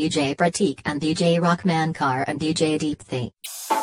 DJ Pratik and DJ Rockman Car and DJ Deepthi.